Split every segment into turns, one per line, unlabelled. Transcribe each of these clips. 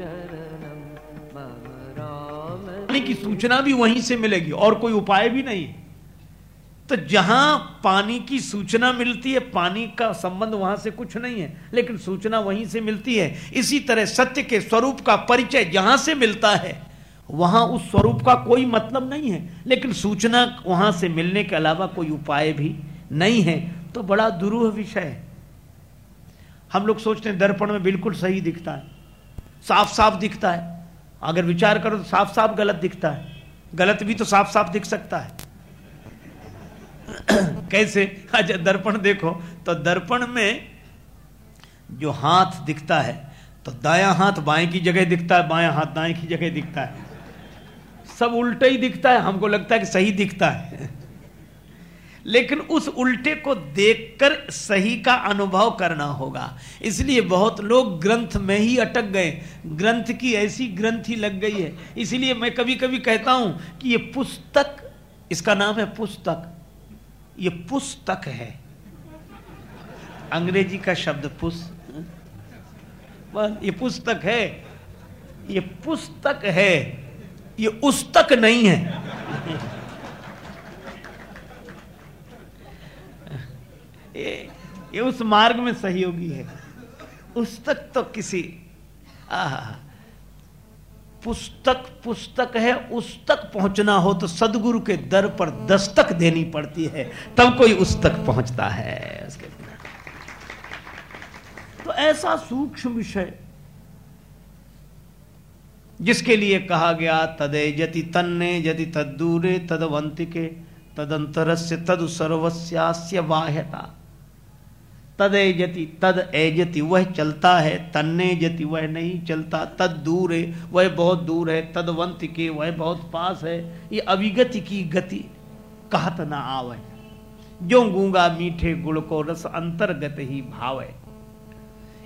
राम
की सूचना भी वहीं से मिलेगी, और कोई उपाय भी नहीं। तो जहाँ पानी की सूचना मिलती है, पानी का संबंध वहाँ से कुछ नहीं है, लेकिन सूचना वहीं से मिलती है। इसी तरह सत्य के स्वरूप का परिचय जहाँ से मिलता है, वहाँ उस स्वरूप का कोई मतलब नहीं है। लेकिन सूचना वहाँ से मिलने के अलावा कोई उपाय भी नहीं है। तो बड़ा दुरूह विषय है। हम लोग सोचते हैं, दर्पण में बिल्कुल सही दिखता है। साफ़ साफ़ दिखता है। अगर विचार करो तो साफ़ साफ़ गलत दिखता है। गलत भी तो साफ़ साफ़ दिख सकता है। कैसे? अच्छा दर्पण देखो। तो दर्पण में जो हाथ दिखता है तो दाया हाथ बाएँ की जगह दिखता है, बाया हाथ दाएँ की जगह दिखता है। सब उल्टा ही दिखता है। हमको लगता है कि सही दिखता है। लेकिन उस उल्टे को देखकर सही का अनुभव करना होगा। इसलिए बहुत लोग ग्रंथ में ही अटक गए। ग्रंथ की ऐसी ग्रंथि लग गई है। इसलिए मैं कभी कभी कहता हूँ कि ये पुस्तक, इसका नाम है पुस्तक। ये पुस्तक है। अंग्रेज़ी का शब्द पुस। ये पुस्तक है। ये पुस्तक है। ये उस तक नहीं है। ये ये उस मार्ग में सहयोगी है। उस तक तो किसी पुस्तक पुस्तक है, उस तक पहुँचना हो तो सदगुरु के दर पर दस्तक देनी पड़ती है। तब कोई उस तक पहुँचता है। उसके तो ऐसा सूक्ष्म विषय, जिसके लिए कहा गया, तदे जति तन्ने यदि तदूरे तदवंतिके, तदंतरस्य तद सर्वस्यास्य बाह्यता। तद एजति तद एजति, वह चलता है, तन्ने जति, वह नहीं चलता, तद दूर है, वह बहुत दूर है तदवंत के, वह बहुत पास है, ये अविगति की गति कहत न आवे जो गूँगा मीठे गुड़ को रस अंतर्गत ही भाव है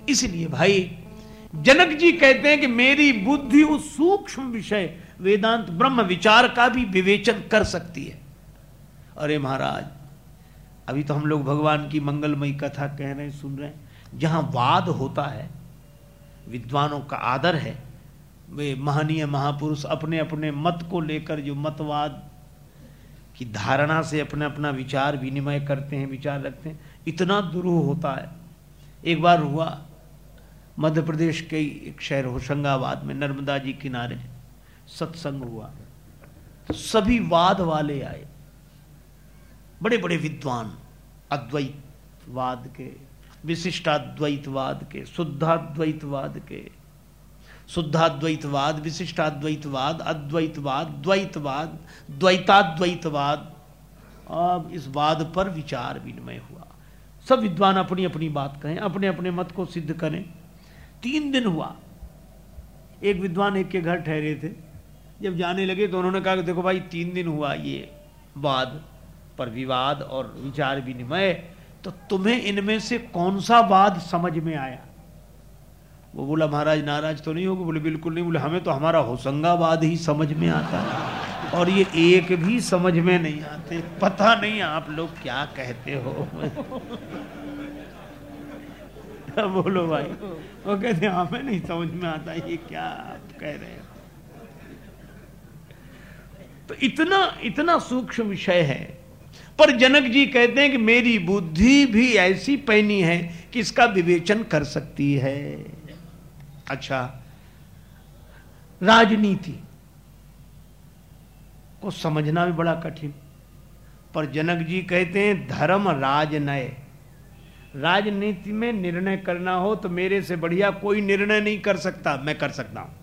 इसलिए भाई, जनक जी कहते हैं कि मेरी बुद्धि उस सूक्ष्म विषय, वेदांत ब्रह्म विचार का भी विवेचन कर सकती है। अरे महाराज अभी तो हम लोग भगवान की मंगलमयी कथा कह रहे हैं, सुन रहे हैं। जहाँ वाद होता है, विद्वानों का आदर है, वे महनीय महापुरुष अपने अपने मत को लेकर जो मतवाद की धारणा से अपना अपना विचार विनिमय करते हैं, विचार रखते हैं, इतना दुरूह होता है। एक बार हुआ, मध्य प्रदेश के एक शहर होशंगाबाद में नर्मदा जी किनारे सत्संग हुआ। तो सभी वाद वाले आए। बड़े बड़े विद्वान, अद्वैतवाद के, विशिष्टाद्वैतवाद के, शुद्धाद्वैतवाद के। शुद्धाद्वैतवाद, विशिष्टाद्वैतवाद, अद्वैतवाद, द्वैतवाद, द्वैताद्वैतवाद, अब इस वाद पर विचार विनिमय हुआ। सब विद्वान अपनी अपनी बात कहें अपने अपने मत को सिद्ध करें। तीन दिन हुआ। एक विद्वान एक के घर ठहरे थे। जब जाने लगे तो उन्होंने कहा कि देखो भाई, तीन दिन हुआ ये वाद। पर विवाद और विचार विनिमय तो तुम्हें इनमें से कौन सा वाद समझ में आया? वो बोला, महाराज, नाराज़ तो नहीं होगा बोले, बिल्कुल नहीं। बोले, हमें तो हमारा होशंगाबाद ही समझ में आता है और ये एक भी समझ में नहीं आते। पता नहीं आप लोग क्या कहते हो? बोलो भाई, वो कहते, हमें नहीं समझ में आता ये क्या आप कह रहे हो? तो इतना इतना सूक्ष्म विषय है पर जनक जी कहते हैं कि मेरी बुद्धि भी ऐसी पैनी है कि इसका विवेचन कर सकती है। अच्छा राजनीति को समझना भी बड़ा कठिन। पर जनक जी कहते हैं, धर्म राजनय। राजनीति में निर्णय करना हो तो मेरे से बढ़िया कोई निर्णय नहीं कर सकता, मैं कर सकता हूँ।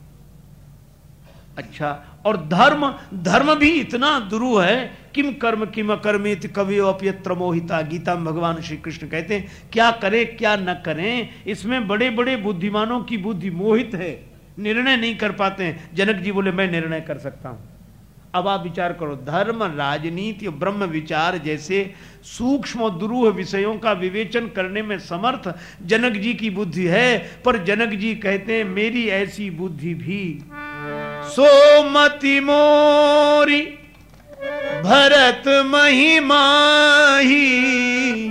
अच्छा और धर्म धर्म भी इतना दुरु है किम कर्म किम अकर्मित कवि अप्यत्र मोहिता? गीता में भगवान श्री कृष्ण कहते हैं, क्या करें, क्या न करें? इसमें बड़े बड़े बुद्धिमानों की बुद्धि मोहित है। निर्णय नहीं कर पाते हैं। जनक जी बोले, मैं निर्णय कर सकता हूँ। अब आप विचार करो, धर्म, राजनीति और ब्रह्म विचार जैसे सूक्ष्म दुरूह विषयों का विवेचन करने में समर्थ जनक जी की बुद्धि है, पर जनक जी कहते हैं, मेरी ऐसी बुद्धि भी, सोमति मोरी भरत महिमा ही।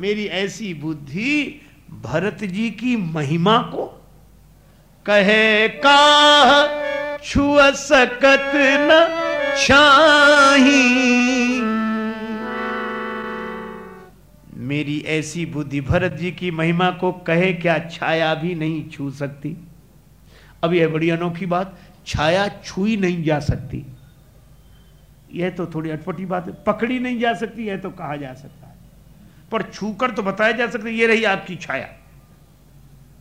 मेरी ऐसी बुद्धि भरत जी की महिमा को कहे का छुआ सकत न छाही। मेरी ऐसी बुद्धि भरत जी की महिमा को कहे, क्या छाया भी नहीं छू सकती? अब यह बड़ी अनोखी बात, छाया छुई नहीं जा सकती। यह तो थोड़ी अटपटी बात है। पकड़ी नहीं जा सकती, यह तो कहा जा सकता है। पर छूकर तो बताया जा सकता ये रही आपकी छाया।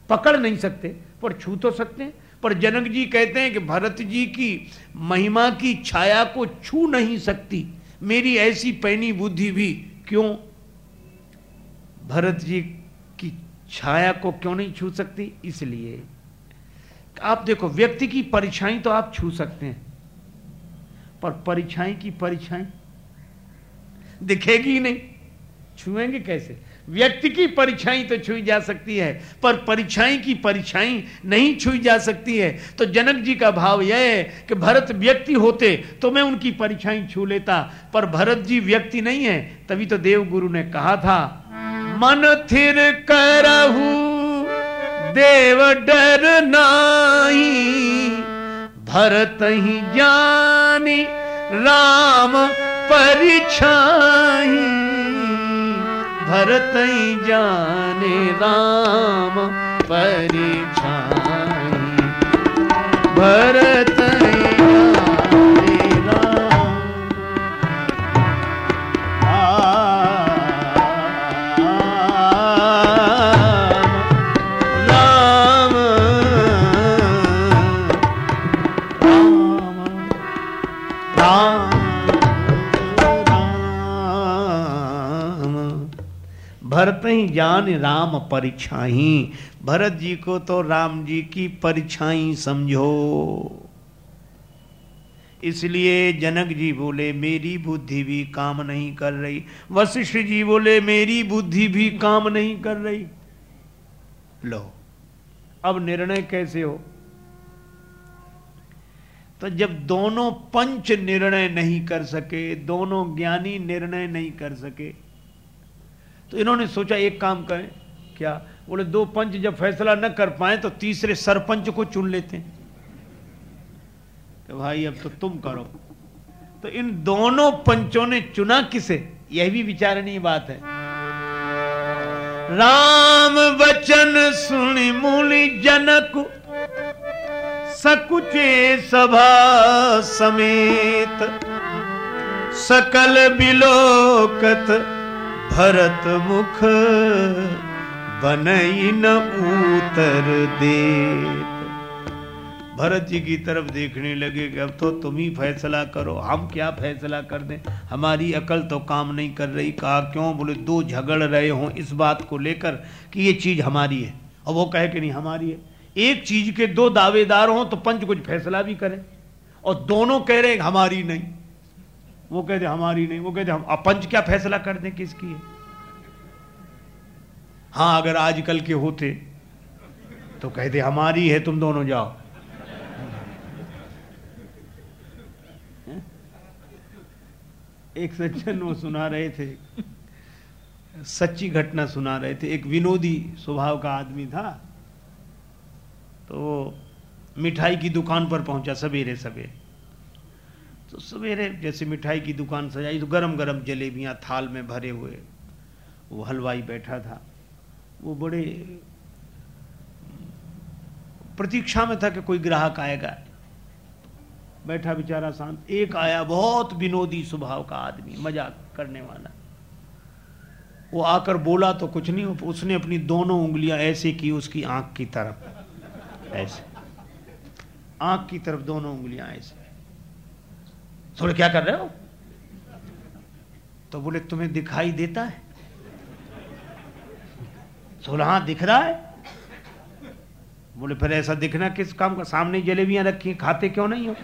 पकड़ नहीं सकते, पर छू तो सकते हैं। पर जनक जी कहते हैं कि भरत जी की महिमा की छाया को छू नहीं सकती। मेरी ऐसी पैनी बुद्धि भी क्यों? भरत जी की छाया को क्यों नहीं छू सकती? इसलिए। आप देखो, व्यक्ति की परीक्षाएँ तो आप छू सकते हैं। पर परीक्षाएँ की परीक्षाएँ। दिखेगी नहीं। छुएँगे कैसे? व्यक्ति की परीक्षाएँ तो छुई जा सकती है पर परीक्षाएँ की परीक्षाएँ नहीं छुई जा सकती है। तो जनक जी का भाव यह है कि भरत व्यक्ति होते तो मैं उनकी परीक्षाएँ छू लेता पर भरत जी व्यक्ति नहीं है तभी तो देव गुरु ने कहा था मन थिर करहू देव डर नाही भरत ही जानी राम परिछाई। भरत जाने राम परिछाई। भरत भरत ही जान राम परीक्षाही भरत जी को तो राम जी की परीक्षाई समझो। इसलिए जनक जी बोले, मेरी बुद्धि भी काम नहीं कर रही। वशिष्ठ जी बोले, मेरी बुद्धि भी काम नहीं कर रही। लो, अब निर्णय कैसे हो? तो जब दोनों पंच निर्णय नहीं कर सके, दोनों ज्ञानी निर्णय नहीं कर सके तो इन्होंने सोचा, एक काम करें। क्या? बोले, दो पंच जब फैसला न कर पाए तो तीसरे सरपंच को चुन लेते हैं। कि भाई, अब तो तुम करो। तो इन दोनों पंचों ने चुना किसे? यह भी विचारणीय बात है। राम वचन सुनि मुनि जनक, सकुचे सभा समेत, सकल बिलोकत भरत मुख बनई न उतर देत। भरत जी की तरफ़ देखने लगे कि अब तो तुम ही फैसला करो, हम क्या फैसला कर दें? हमारी अकल तो काम नहीं कर रही, कहा क्यों बोले, दो झगड़ रहे हों इस बात को लेकर कि ये चीज़ हमारी है। और वो कहे कि नहीं, हमारी है। एक चीज़ के दो दावेदार हों तो पंच कुछ फैसला भी करें। और दोनों कह रहे हैं, हमारी नहीं। वो कहते हमारी नहीं। वो कहते हम अब पंच क्या फैसला कर दें किसकी है? हाँ अगर आजकल के होते तो कहते हमारी है, तुम दोनों जाओ। एक सज्जन वो सुना रहे थे, सच्ची घटना सुना रहे थे। एक विनोदी स्वभाव का आदमी था तो मिठाई की दुकान पर पहुँचा सवेरे सवेरे तो सवेरे जैसे मिठाई की दुकान सजाई तो गरम गरम जलेबियाँ थाल में भरे हुए। वो हलवाई बैठा था। वो बड़े प्रतीक्षा में था कि कोई ग्राहक आएगा। बैठा बेचारा शांत, एक आया बहुत विनोदी स्वभाव का आदमी, मज़ाक करने वाला। वो आकर बोला तो कुछ नहीं, उसने अपनी दोनों उंगलियाँ ऐसे की उसकी आँख की तरफ़, ऐसे। आँख की तरफ़ दोनों उंगलियाँ ऐसे। थोड़े क्या कर रहे हो? तो बोले, तुम्हें दिखाई देता है? सोलह हाँ दिख रहा है। बोले, फिर ऐसा दिखना किस काम का? सामने जलेबियाँ रखी खाते क्यों नहीं हो?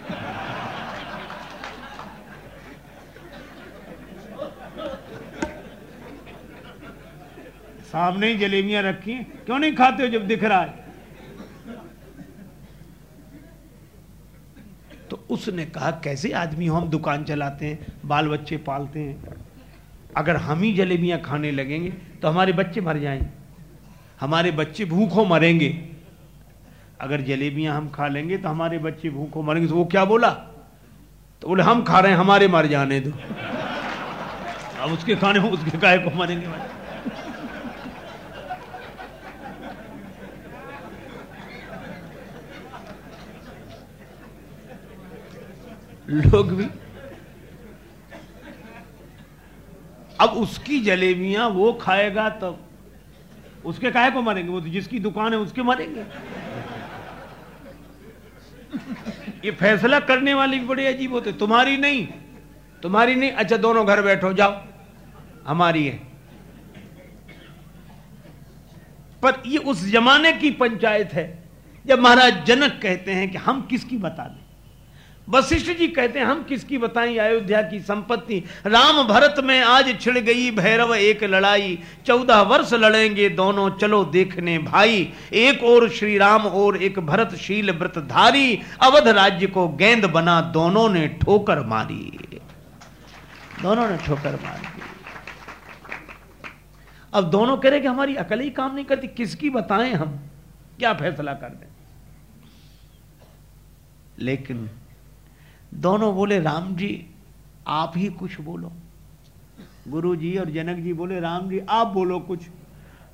सामने ही जलेबियाँ रखी क्यों नहीं खाते हो जब दिख रहा है? उसने कहा, कैसे आदमी हो, हम दुकान चलाते हैं बाल बच्चे पालते हैं। अगर हम ही जलेबियाँ खाने लगेंगे तो हमारे बच्चे मर जाएँगे हमारे बच्चे भूखों मरेंगे। अगर जलेबियाँ हम खा लेंगे तो हमारे बच्चे भूखों मरेंगे। तो वो क्या बोला? तो बोले, हम खा रहे हैं, हमारे मर जाने दो। अब उसके खाने, उसके गाय को मरेंगे। लोग भी। अब उसकी जलेबियाँ वो खाएगा तब। उसके काहे को मरेंगे? वो तो जिसकी दुकान है उसके मरेंगे। ये फैसला करने वाली भी बड़ी अजीब होते तुम्हारी नहीं तुम्हारी नहीं। अच्छा दोनों घर बैठो, जाओ। हमारी है। पर ये उस जमाने की पंचायत है, जब महाराज जनक कहते हैं कि हम किसकी बता दें? वशिष्ठ जी कहते हैं, हम किसकी बताएँ अयोध्या की संपत्ति? राम भरत में आज छिड़ गई भैरव एक लड़ाई। चौदह वर्ष लड़ेंगे दोनों, चलो देखने भाई। एक और श्री राम और एक भरतशील व्रतधारी। अवध राज्य को गेंद बना दोनों ने ठोकर मारी। दोनों ने ठोकर मारी। अब दोनों कह रहे कि हमारी अकल ही काम नहीं करती। किसकी बताएँ हम? क्या फैसला कर दें? लेकिन दोनों बोले, राम जी, आप ही कुछ बोलो। गुरु जी और जनक जी बोले, राम जी, आप बोलो कुछ।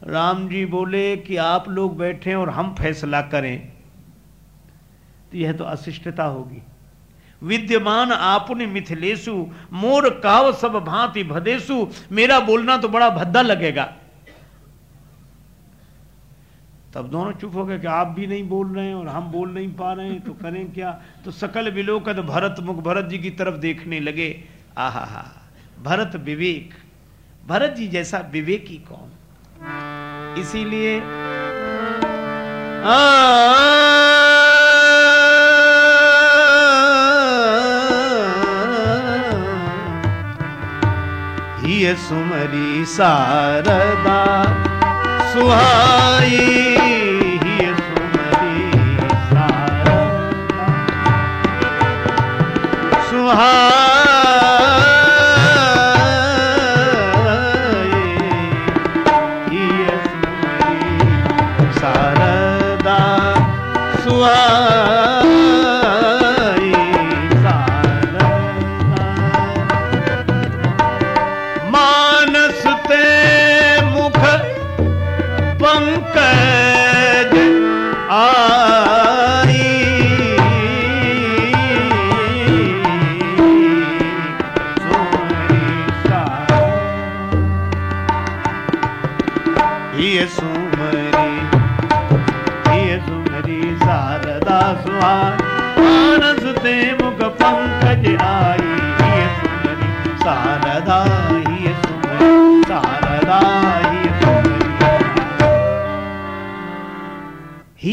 राम जी बोले कि आप लोग बैठे और हम फैसला करें। तो यह तो अशिष्टता होगी। विद्यमान आपने मिथिलेशु, मोर काव सब भांति भदेशु, मेरा बोलना तो बड़ा भद्दा लगेगा। तब दोनों चुप हो गए कि आप भी नहीं बोल रहे हैं और हम बोल नहीं पा रहे हैं तो करें क्या? तो सकल विलोकत भरत मुख भरत जी की तरफ़ देखने लगे। आहा भरत विवेक, भरत जी जैसा विवेकी कौन? इसीलिए सुमरी सारदा सुहाई सुहाई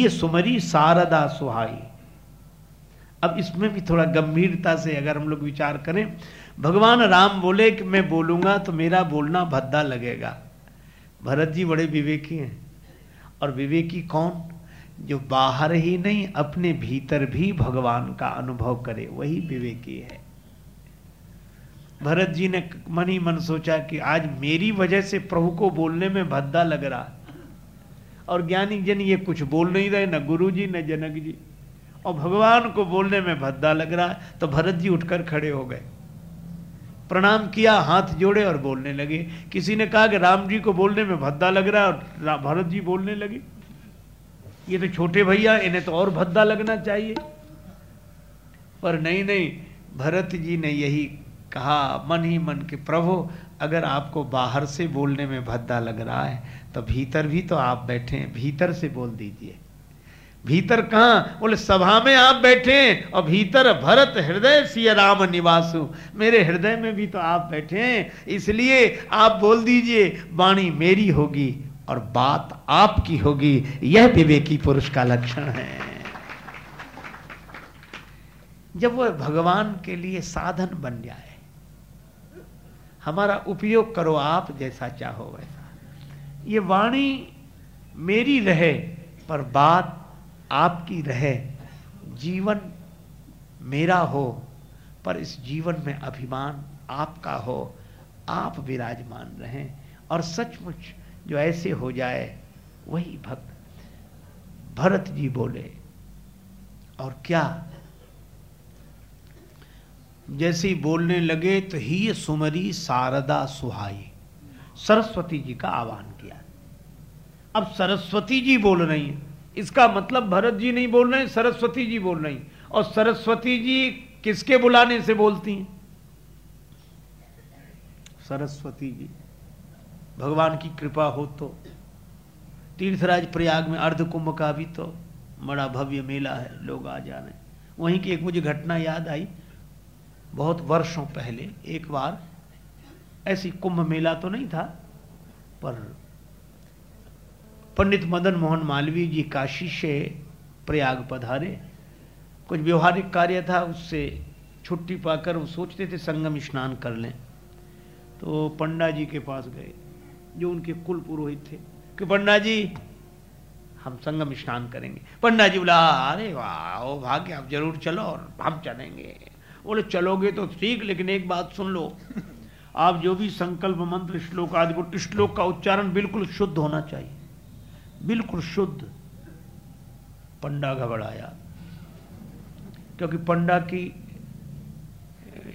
सुमरी सारदा सुहाई। अब इसमें भी थोड़ा गंभीरता से अगर हम लोग विचार करें, भगवान राम बोले कि मैं बोलूँगा तो मेरा बोलना भद्दा लगेगा। भरत जी बड़े विवेकी हैं। और विवेकी कौन? जो बाहर ही नहीं, अपने भीतर भी भगवान का अनुभव करे, वही विवेकी है। भरत जी ने मन ही मन सोचा कि आज मेरी वजह से प्रभु को बोलने में भद्दा लग रहा। और ज्ञानी जन ये कुछ बोल नहीं रहे, न गुरु जी न जनक जी। और भगवान को बोलने में भद्दा लग रहा है तो भरत जी उठकर खड़े हो गए। प्रणाम किया, हाथ जोड़े और बोलने लगे। किसी ने कहा कि राम जी को बोलने में भद्दा लग रहा है और भरत जी बोलने लगे। ये तो छोटे भैया, इन्हें तो और भद्दा लगना चाहिए। पर नहीं नहीं, भरत जी ने यही कहा, मन ही मन के प्रभु, अगर आपको बाहर से बोलने में भद्दा लग रहा है तो भीतर भी तो आप बैठे हैं, भीतर से बोल दीजिए। भीतर कहा? बोले, सभा में आप बैठे हैं, और भीतर भरत हृदय सिय राम निवासु। मेरे हृदय में भी तो आप बैठे हैं, इसलिए आप बोल दीजिए वाणी मेरी होगी और बात आपकी होगी। यह विवेकी पुरुष का लक्षण है। जब वह भगवान के लिए साधन बन जाए, हमारा उपयोग करो आप जैसा चाहो वैसा। ये वाणी मेरी रहे, पर बात आपकी रहे। जीवन मेरा हो, पर इस जीवन में अभिमान आपका हो। आप विराजमान रहें और सचमुच जो ऐसे हो जाए, वही भक्त भरत जी बोले, और क्या? जैसे बोलने लगे तो ही सुमरी शारदा सुहाई, सरस्वती जी का आह्वान किया। अब सरस्वती जी बोल रही हैं। इसका मतलब भरत जी नहीं बोल रहे, सरस्वती जी बोल रही और सरस्वती जी किसके बुलाने से बोलती हैं? सरस्वती जी। भगवान की कृपा हो तो। तीर्थराज प्रयाग में अर्ध कुंभ का भी तो बड़ा भव्य मेला है, लोग आ जा रहे हैं वहीं की एक मुझे घटना याद आई, बहुत वर्षों पहले, एक बार। ऐसी कुंभ मेला तो नहीं था, पर पंडित मदन मोहन मालवीय जी काशी से प्रयाग पधारे। कुछ व्यवहारिक कार्य था, उससे छुट्टी पाकर वो सोचते थे संगम स्नान कर लें। तो पंडा जी के पास गए। जो उनके कुल पुरोहित थे कि पंडा जी, हम संगम स्नान करेंगे। पंडा जी बोला, अरे वाह भाग्य, आप ज़रूर चलो और हम चलेंगे। बोले, चलोगे तो ठीक लेकिन एक बात सुन लो। आप जो भी संकल्प मंत्र श्लोक आदि को श्लोक का उच्चारण बिल्कुल शुद्ध होना चाहिए। बिल्कुल शुद्ध। पंडा घबराया। क्योंकि पंडा की,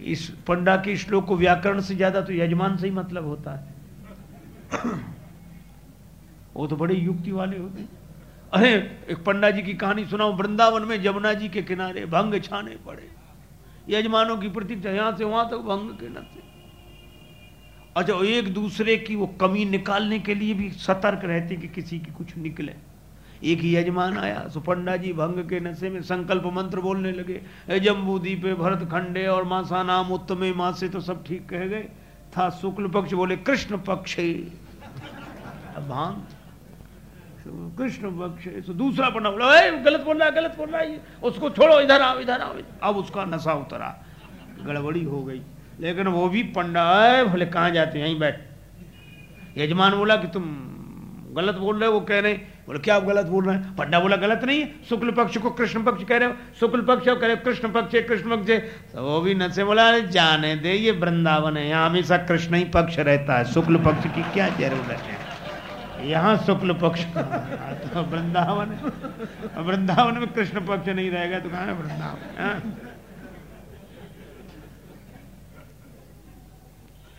इस पंडा के श्लोक को व्याकरण से ज़्यादा तो यजमान से ही मतलब होता है। वो तो बड़े युक्ति वाले होते। अरे, एक पंडा जी की कहानी सुनाओ वृंदावन में जमुना जी के किनारे भंग छाने पड़े। यजमानों की प्रतीक्षा, यहाँ से वहाँ तक भंग के न थे। अच्छा एक दूसरे की वो कमी निकालने के लिए भी सतर्क रहते कि किसी की कुछ निकले। एक यजमान आया सुपंडा जी भंग के नशे में संकल्प मंत्र बोलने लगे जम्बू दीपे भरत खंडे और मासा नाम उत्तमे माँ से तो सब ठीक कह गए। था शुक्ल पक्ष, बोले कृष्ण पक्ष कृष्ण पक्ष तो दूसरा पन्ना बोला गलत बोल रहा है गलत बोल रहा है उसको छोड़ो, इधर आओ इधर आओ। अब उसका नशा उतरा। गड़बड़ी हो गई। लेकिन वो भी पंडा है भले, कहाँ जाते यहीं बैठ। यजमान बोला कि, तुम गलत बोल रहे हो, वो कह रहे बोले, क्या आप गलत बोल रहे हैं? पंडा बोला, गलत नहीं है। शुक्ल पक्ष को कृष्ण पक्ष कह रहे हो। शुक्ल पक्ष कह रहे कृष्ण पक्ष कृष्ण पक्ष तो वो भी नशे बोला, अरे जाने दे, ये वृंदावन है। यहाँ हमेशा कृष्ण ही पक्ष रहता है। शुक्ल पक्ष की क्या ज़रूरत है? यहाँ शुक्ल पक्ष तो वृंदावन वृंदावन में कृष्ण पक्ष नहीं रहेगा तो कहा वृंदावन हाँ?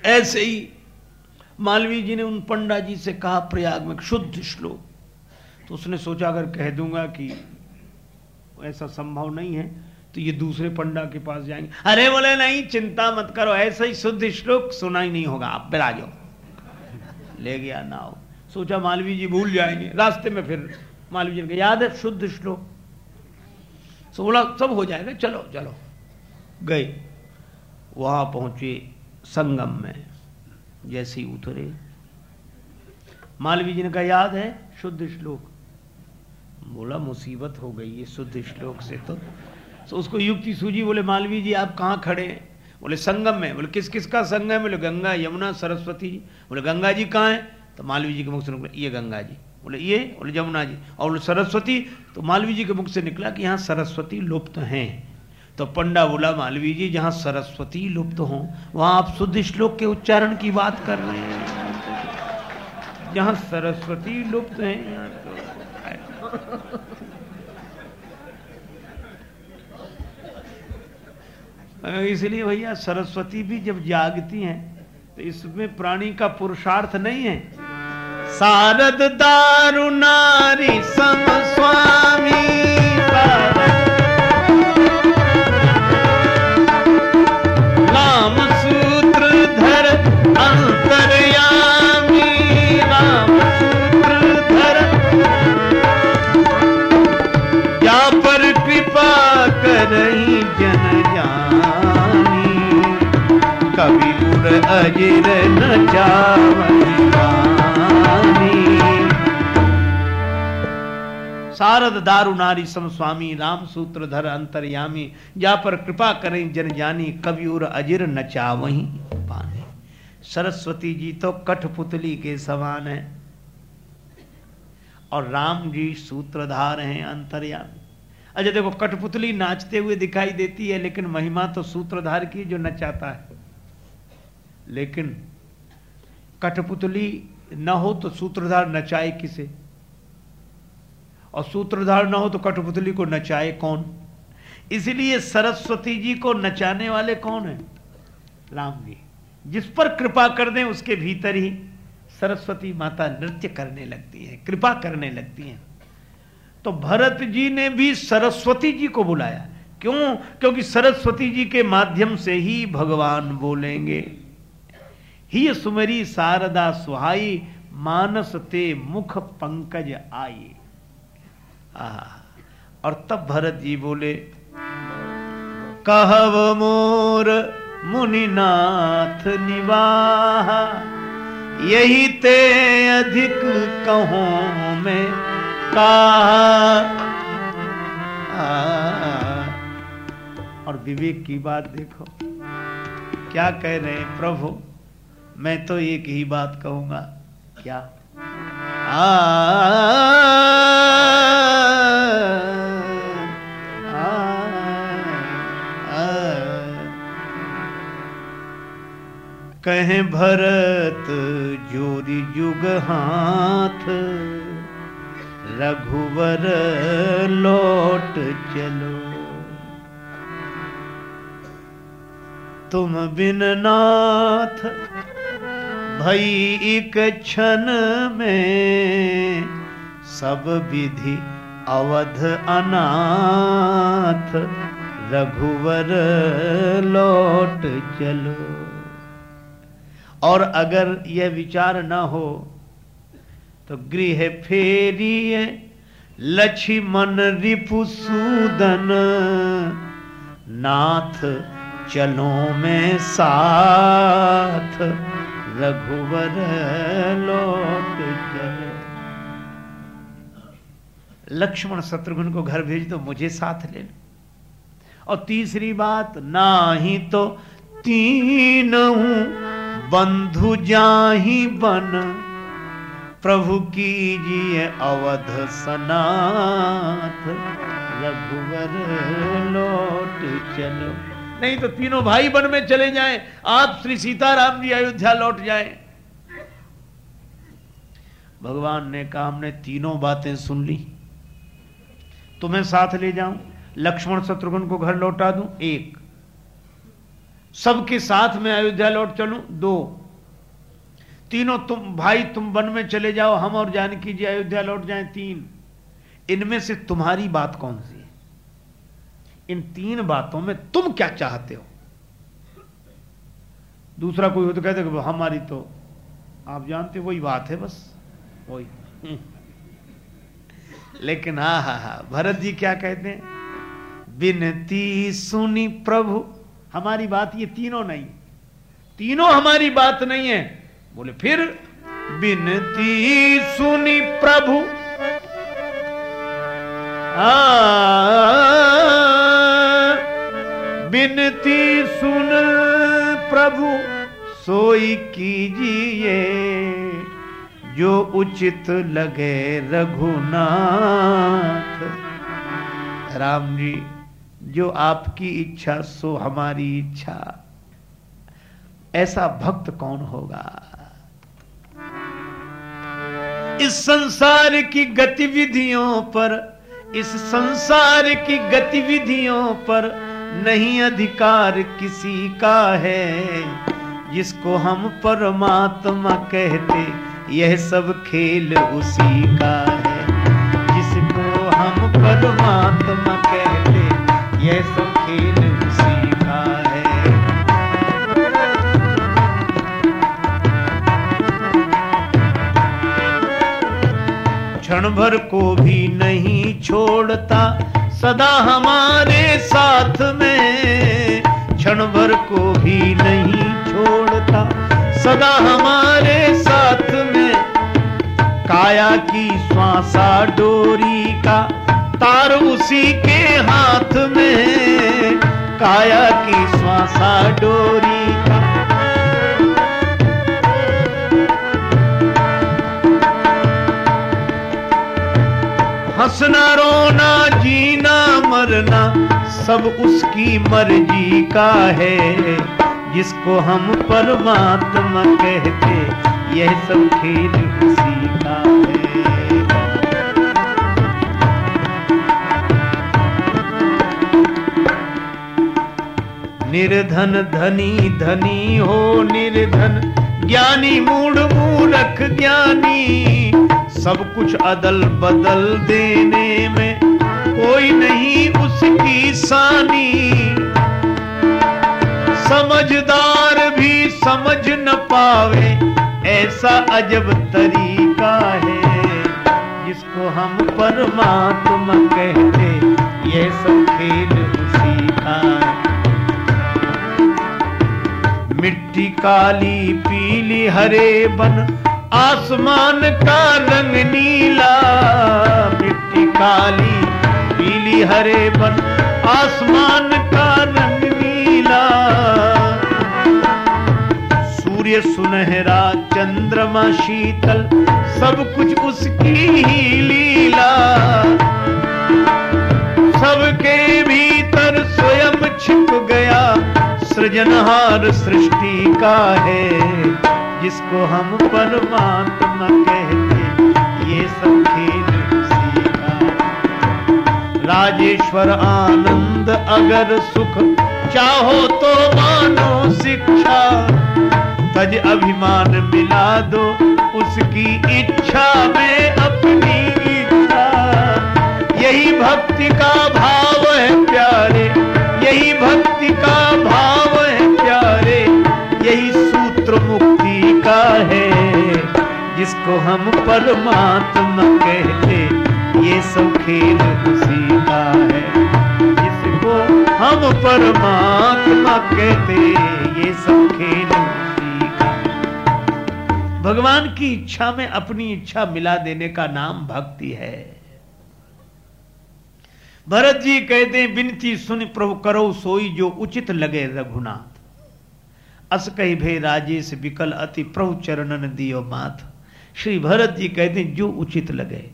ऐसे ही मालवीय जी ने उन पंडा जी से कहा प्रयाग में शुद्ध श्लोक। तो उसने सोचा, अगर कह दूँगा कि ऐसा संभव नहीं है तो ये दूसरे पंडा के पास जाएँगे। अरे बोले, नहीं, चिंता मत करो, ऐसा ही शुद्ध श्लोक सुना ही नहीं होगा, आप बिरा जाओ। ले गया ना हो सोचा मालवी जी भूल जाएँगे, रास्ते में फिर मालवी जी ने याद है, शुद्ध श्लोक? तो बोला, सब हो जाएगा, चलो चलो। गए। वहाँ पहुँचे संगम में, जैसे ही उतरे। मालवी जी ने कहा, याद है, शुद्ध श्लोक? बोला, मुसीबत हो गई है शुद्ध श्लोक से तो। तो उसको युक्ति सूझी, बोले मालवीय जी, आप कहाँ खड़े हैं? बोले, संगम में। बोले किस किस का संगम है? बोले, गंगा, यमुना, सरस्वती। बोले, गंगा जी कहाँ है? तो मालवीय जी के मुख से निकला, ये गंगा जी। बोले, ये? बोले, यमुना जी। और बोले, सरस्वती? तो मालवी जी के मुख से निकला कि यहाँ सरस्वती लुप्त हैं। तो पंडा बोला, मालवी जी, जहाँ सरस्वती लुप्त हो, वहाँ आप शुद्ध श्लोक के उच्चारण की बात कर रहे हैं। जहाँ सरस्वती लुप्त है तो इसलिए भैया, सरस्वती भी जब जागती हैं तो इसमें प्राणी का पुरुषार्थ नहीं है। सारद दारू नारी सम अजिर न सारद दारू नारी सम स्वामी, राम सूत्र धर अंतर्यामी, जा पर कृपा करें जन जानी कवि उर अजिर न चावही पानी। सरस्वती जी तो कठपुतली के समान है। और राम जी सूत्रधार हैं अंतर्यामी। अच्छा देखो, कठपुतली नाचते हुए दिखाई देती है, लेकिन महिमा तो सूत्रधार की जो नचाता है। लेकिन कठपुतली न हो तो सूत्रधार नचाए किसे। और सूत्रधार न हो तो कठपुतली को नचाए कौन। इसलिए सरस्वती जी को नचाने वाले कौन है? राम जी। जिस पर कृपा कर दें, उसके भीतर ही सरस्वती माता नृत्य करने लगती है, कृपा करने लगती है। तो भरत जी ने भी सरस्वती जी को बुलाया। क्यों? क्योंकि सरस्वती जी के माध्यम से ही भगवान बोलेंगे। ही सुमरी शारदा सुहाई, मानस ते मुख पंकज आई। और तब भरत जी बोले कहव मोर मुनिनाथ निवाह, यही ते अधिक कहो में कहा। और विवेक की बात देखो, क्या कह रहे हैं प्रभु? मैं तो एक ही बात कहूँगा क्या? आ, कहें भरत जोरी जुग हाथ रघुवर लौट चलो। तुम बिन नाथ भई एक क्षण में सब विधि अवध अनाथ, रघुवर लौट चलो। और अगर यह विचार न हो तो गृह फेरिए लक्ष्मण रिपुसूदन नाथ चलो में साथ। रघुवर लौट चलो लक्ष्मण शत्रुघ्न को घर भेज दो, मुझे साथ ले और तीसरी बात ना ही तो तीन बंधु जाही बन। प्रभु कीजिए अवध सनाथ, रघुवर लौट चलो। नहीं तो तीनों भाई बन में चले जाएँ। आप श्री सीताराम जी अयोध्या लौट जाएँ। भगवान ने कहा, हमने तीनों बातें सुन ली। तुम्हें साथ ले जाऊँ, लक्ष्मण शत्रुघ्न को घर लौटा दूँ, एक। सबके साथ में अयोध्या लौट चलूँ, दो। तीनों तुम, भाई तुम वन में चले जाओ, हम और जानकी जी अयोध्या लौट जाएँ, तीन। इनमें से तुम्हारी बात कौन सी? इन तीन बातों में तुम क्या चाहते हो? दूसरा कोई हो तो कहते हमारी तो आप जानते वही बात है बस वही। लेकिन हा हा हा भरत जी क्या कहते हैं? बिनती सुनी प्रभु हमारी बात ये तीनों नहीं तीनों हमारी बात नहीं है। बोले फिर बिनती सुनी प्रभु। आ, बिनती सुन प्रभु, सोई कीजिए। जो उचित लगे रघुनाथ। राम जी, जो आपकी इच्छा, सो हमारी इच्छा। ऐसा भक्त कौन होगा? इस संसार की गतिविधियों पर, इस संसार की गतिविधियों पर नहीं अधिकार किसी का है, जिसको हम परमात्मा कहते, यह सब खेल उसी का है। जिसको हम परमात्मा कहते, यह सब खेल उसी का है। क्षण भर को भी नहीं छोड़ता सदा हमारे साथ में क्षण भर को भी नहीं छोड़ता। सदा हमारे साथ में काया की श्वासा डोरी का तार उसी के हाथ में। काया की श्वासा डोरी का हंसना, रोना, जीना, मरना, सब उसकी मर्ज़ी का है। जिसको हम परमात्मा कहते, यह सब खेल उसी का है। निर्धन धनी धनी हो निर्धन, ज्ञानी मूड मूर्ख, ज्ञानी। सब कुछ अदल बदल देने में कोई नहीं उसकी सानी। समझदार भी समझ न पावे, ऐसा अजब तरीका है जिसको हम परमात्मा कहते, ये सब खेल उसी का मिट्टी काली, पीली, हरे बन आसमान का रंग नीला, मिट्टी काली, पीली हरे बन। आसमान का रंग नीला। सूर्य सुनहरा, चंद्रमा शीतल, सब कुछ उसकी ही लीला। सबके भीतर स्वयं छिप गया, सृजनहार सृष्टि का है। जिसको हम परमात्मा कहते ये सब खेल का राजेश्वर आनंद, अगर सुख चाहो तो मानो शिक्षा। तज अभिमान मिला दो, उसकी इच्छा में अपनी इच्छा। यही भक्ति का भाव है प्यारे, यही भक्ति का भाव है प्यारे, यही जिसको हम परमात्मा कहते, ये सब खेल उसी का है। जिसको हम परमात्मा कहते, ये सब खेल उसी का भगवान की इच्छा में अपनी इच्छा मिला देने का नाम भक्ति है। भरत जी कहते हैं, विनती सुन प्रभु करो सोई जो उचित लगे रघुनाथ। अस कही भे राजेश विकल अति प्रभु चरणन दियो माथ। श्री भरत जी कहते हैं, जो उचित लगे।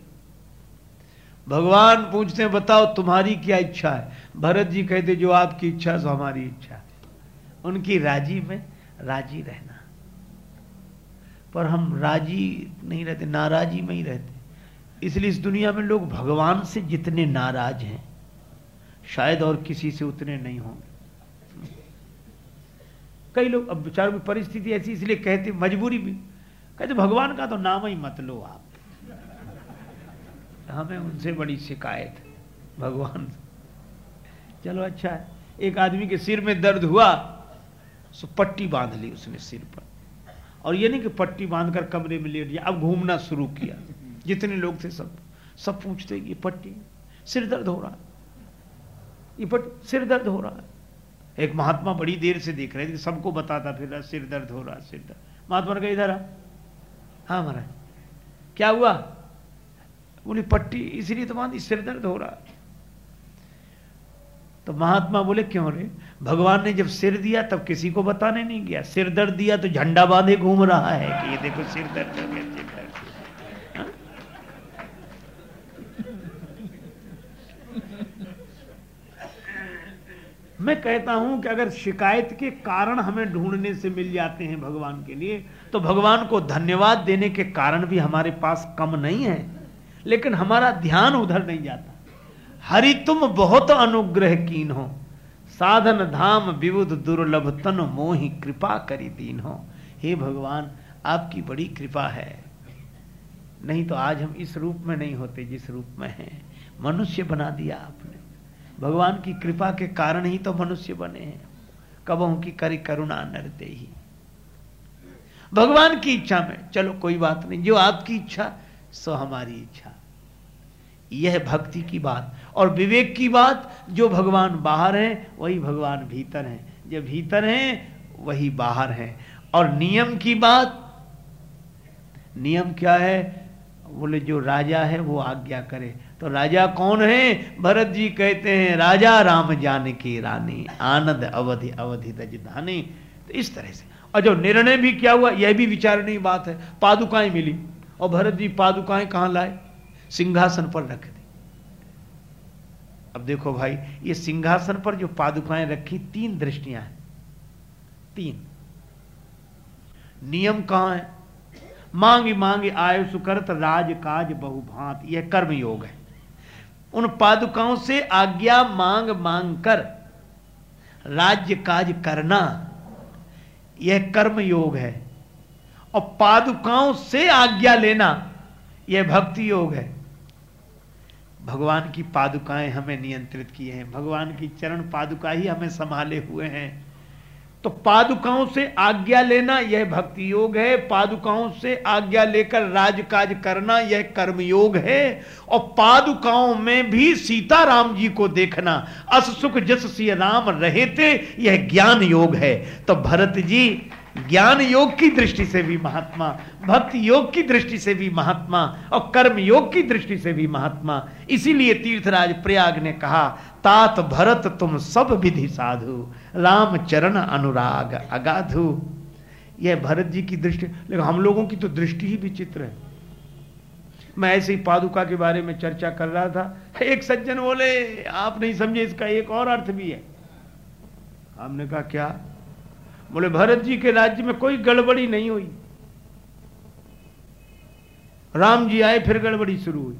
भगवान पूछते हैं, बताओ, तुम्हारी क्या इच्छा है? भरत जी कहते जो आपकी इच्छा सो हमारी इच्छा है। उनकी राज़ी में राज़ी रहना। पर हम राज़ी नहीं रहते, नाराजी में ही रहते। इसलिए इस दुनिया में लोग भगवान से जितने नाराज़ हैं, शायद और किसी से उतने नहीं होंगे। कई लोग, अब विचारों की परिस्थिति ऐसी, इसलिए कहते मजबूरी भी कहते भगवान का तो नाम ही मत लो आप। हमें उनसे बड़ी शिकायत भगवान। चलो अच्छा है, एक आदमी के सिर में दर्द हुआ, सो पट्टी बाँध ली उसने सिर पर। और ये नहीं कि पट्टी बांधकर कमरे में लेट दिया अब घूमना शुरू किया। जितने लोग थे सब सब पूछते ये पट्टी, सिर दर्द हो रहा है। ये पट्टी, सिर दर्द हो रहा है। एक महात्मा बड़ी देर से देख रहे थे सबको बताता फिर सिर दर्द हो रहा है सिर दर्द। महात्मा ने कहा, इधर आ। हाँ महाराज। क्या हुआ? बोली, पट्टी इसलिए तो बांधी, सिर दर्द हो रहा है। तो महात्मा बोले, क्यों रे? भगवान ने जब सिर दिया, तब किसी को बताने नहीं गया। सिर दर्द दिया तो झंडा बांधे घूम रहा है कि ये देखो, सिर दर्द हो गया सिर दर्द हाँ? मैं कहता हूँ कि अगर शिकायत के कारण हमें ढूँढने से मिल जाते हैं भगवान के लिए तो भगवान को धन्यवाद देने के कारण भी हमारे पास कम नहीं है। लेकिन हमारा ध्यान उधर नहीं जाता। हरि तुम बहुत अनुग्रह कीन हो। साधन धाम विबुध दुर्लभ तन मोहि कृपा करी दीन हो। हे भगवान, आपकी बड़ी कृपा है। नहीं तो आज हम इस रूप में नहीं होते जिस रूप में हैं। मनुष्य बना दिया आपने। भगवान की कृपा के कारण ही तो मनुष्य बने हैं। कबों की करी करुणा नरते ही भगवान की इच्छा में, चलो कोई बात नहीं, जो आपकी इच्छा, सो हमारी इच्छा। यह भक्ति की बात और विवेक की बात, जो भगवान बाहर है, वही भगवान भीतर है। जो भीतर है, वही बाहर है। और नियम की बात, नियम क्या है? बोले, जो राजा है, वो आज्ञा करे। तो राजा कौन है? भरत जी कहते हैं, राजा राम जान की रानी, आनंद अवधि अवधि दजधानी तो इस तरह से। और जो निर्णय भी क्या हुआ, यह भी विचारनीय बात है, पादुकाएँ मिली। और भरत जी पादुकाएँ कहाँ लाए? सिंहासन पर रख दी। अब देखो भाई, ये सिंहासन पर जो पादुकाएँ रखी, तीन दृष्टियाँ हैं। तीन। नियम कहाँ है? मांग मांग आय सुकरत राज काज बहुभांत। यह कर्म योग है। उन पादुकाओं से आज्ञा मांग मांग कर राज्य काज करना, यह कर्म योग है। और पादुकाओं से आज्ञा लेना, यह भक्ति योग है। भगवान की पादुकाएँ हमें नियंत्रित किए हैं, भगवान की चरण पादुका ही हमें संभाले हुए हैं। तो पादुकाओं से आज्ञा लेना यह भक्ति योग है। पादुकाओं से आज्ञा लेकर राजकाज करना यह कर्म योग है। और पादुकाओं में भी सीता राम जी को देखना, अस सुख जस सी राम रहे थे यह ज्ञान योग है। तो भरत जी, ज्ञान योग की दृष्टि से भी महात्मा, भक्ति योग की दृष्टि से भी महात्मा, और कर्म योग की दृष्टि से भी महात्मा। इसीलिए तीर्थराज प्रयाग ने कहा तात भरत तुम सब विधि साधु, राम चरण अनुराग अगाधु। यह भरत जी की दृष्टि, लेकिन हम लोगों की तो दृष्टि ही विचित्र है। मैं ऐसे ही पादुका के बारे में चर्चा कर रहा था। एक सज्जन बोले, आप नहीं समझे, इसका एक और अर्थ भी है। हमने कहा, क्या? बोले, भरत जी के राज्य में कोई गड़बड़ी नहीं हुई। राम जी आए, फिर गड़बड़ी शुरू हुई।